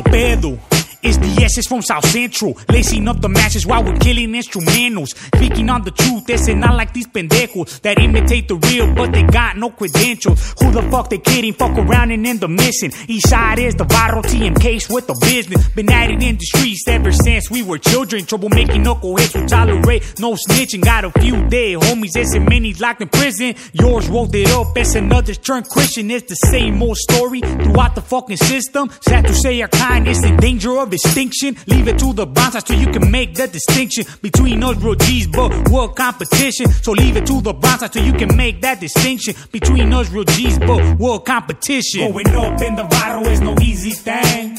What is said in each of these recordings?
Pedro. It's the SS from South Central, lacing up the masses while we're killing instrumentals. Speaking on the truth, they not like these pendejos that imitate the real, but they got no credentials. Who the fuck they kidding? Fuck around and end the missing. East side is the viral TMKs with the business. Been at it in the streets ever since we were children. Trouble making knuckleheads who tolerate no snitching. Got a few dead homies, it's and many locked in prison. Yours rolled it up, it's another turned Christian. It's the same old story throughout the fucking system. Sad to say our kind is in danger of extinction. Leave it to the bouncers so you can make the distinction between us real G's, but world competition. So leave it to the bouncers so you can make that distinction between us real G's, but world competition. Going up in the viral is no easy thing.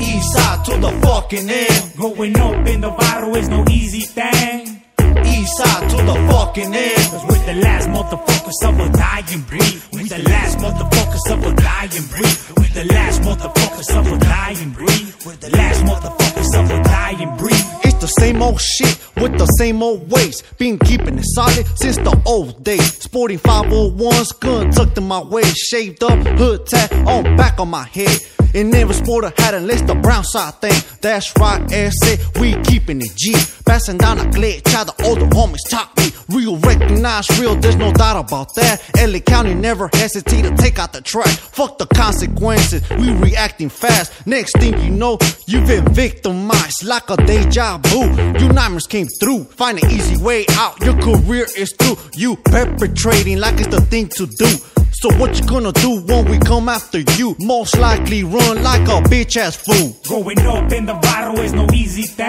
East side to the fucking end. Going up in the viral is no easy thing. East side to the fucking end. Cause we're the last motherfuckers of a dying breed. We're the last motherfuckers of a dying breed. We're the last motherfuckers of a dying breed. We're the last motherfuckers of a dying breed. It's the same old shit with the same old ways. Been keeping it solid since the old days. Sporting 501s, gun tucked in my waist. Shaved up, hood tat on back of my head. And never sport a hat unless the Brownside thing. That's right, S.A. We keeping it G. Passing down a glitch, how the older homies taught me. Real recognize real, there's no doubt about that. LA County never hesitate to take out the trash. Fuck the consequences, we reacting fast. Next thing you know, you've been victimized like a deja vu. You nightmares came through, find an easy way out. Your career is through. You perpetrating like it's the thing to do. So what you gonna do when we come after you? Most likely run like a bitch ass fool. Going up in the viral is no easy thing.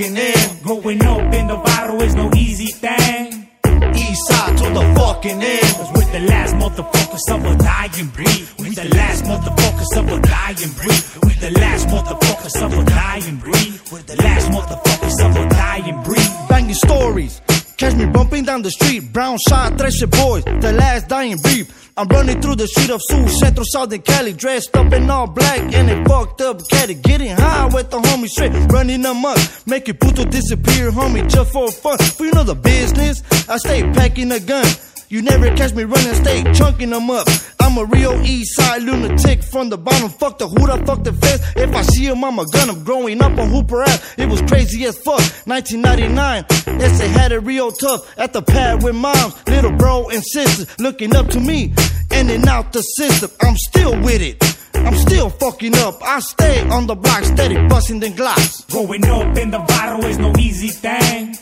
Side end. Going up in the viral is no easy thing. East side to the fucking end. Cause we're the last motherfuckers of a dying breed. We're the last motherfuckers of a dying breed. We're the last motherfuckers of a dying breed. We're the last motherfuckers of a dying breed. Banging stories. Catch me bumping down the street, brown shot, Thresher boys, the last dying breed. I'm running through the street of Sul, Central Southern Cali, dressed up in all black and a fucked up caddy. Getting high with the homie straight, running amok, making puto disappear, homie, just for fun. For you know the business, I stay packing a gun. You never catch me running, stay chunking them up. I'm a real east side lunatic from the bottom. Fuck the hood, I fuck the fence. If I see him, I'm a gun. I'm growing up on Hooper Ave. It was crazy as fuck. 1999, SA had it real tough at the pad with moms, little bro and sisters looking up to me. In and out the system, I'm still with it. I'm still fucking up. I stay on the block, steady busting the glass. Going up in the viral is no easy thing.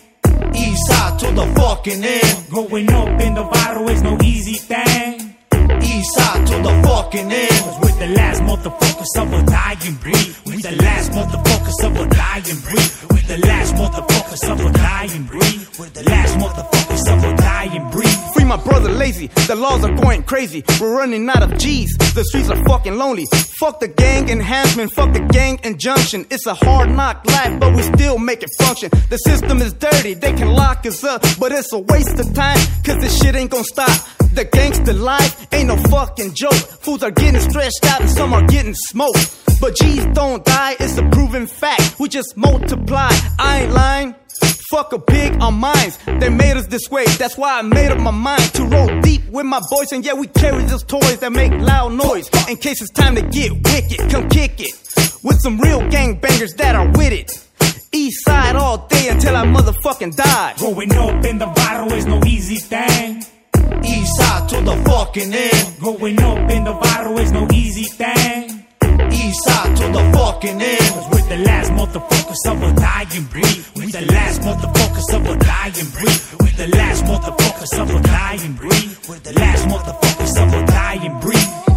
East side to the fucking end. Going up in the viral is no easy thing. East side to the fucking end. Cause we're the last motherfuckers of a dying breed. We're the last motherfuckers of a dying breed. We're the last motherfuckers of a dying breed. We're the last motherfuckers of a dying breed. Free my brother lazy, the laws are going crazy. We're running out of G's, the streets are fucking lonely. Fuck the gang enhancement, fuck the gang injunction. It's a hard knock life, but we still make it function. The system is dirty, they can lock us up, but it's a waste of time, cause this shit ain't gonna stop. The gangster life ain't no fucking joke. Fools are getting stretched out and some are getting smoked. But G's don't die, it's a proven fact. We just multiply. I ain't lying. Fuck a pig on mines. They made us this way. That's why I made up my mind to roll deep with my boys. And yeah, we carry those toys that make loud noise. In case it's time to get wicked, come kick it. With some real gangbangers that are with it. East side all day until I motherfucking die. Going up in the viral is no easy thing. East side to the fucking end. Growing up in the viral is no easy thing. East side to the fucking end. Cause we're the last motherfuckers of a dying breed. We're the last motherfuckers of a dying breed. We're the last motherfuckers of a dying breed. We're the last motherfuckers of a dying breed.